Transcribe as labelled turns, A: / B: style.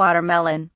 A: watermelon.